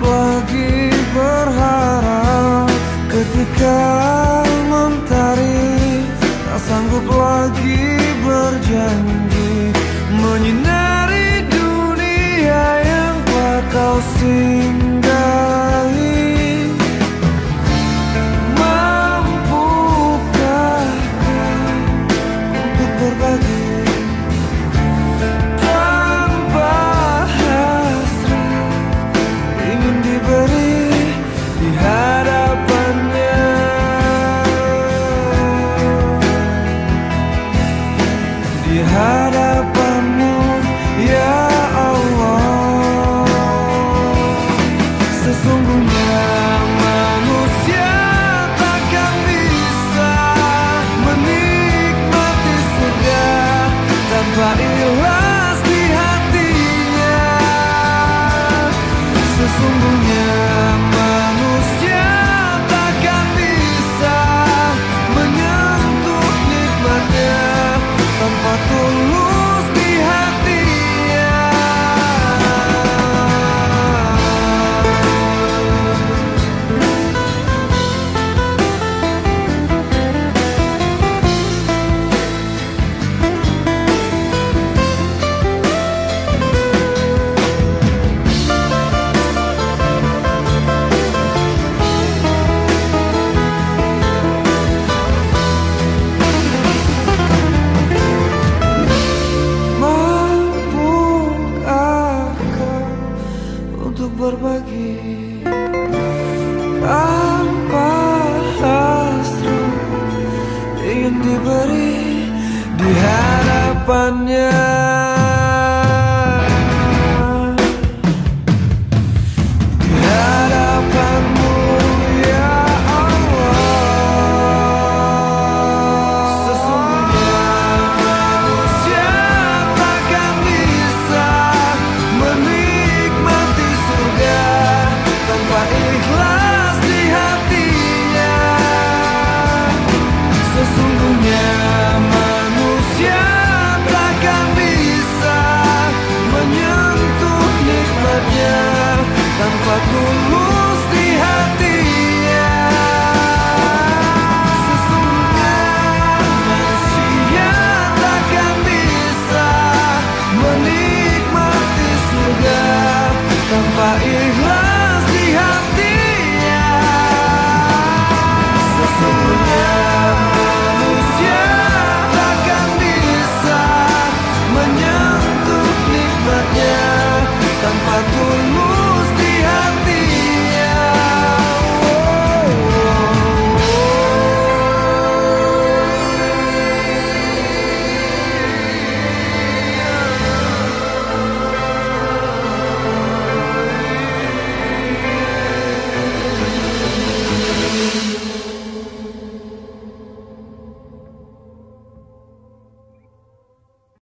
lagi berharap ketika mentari tak sanggup lagi berjanji menyinari dunia yang bakal singgah. beri di hadapannya. need.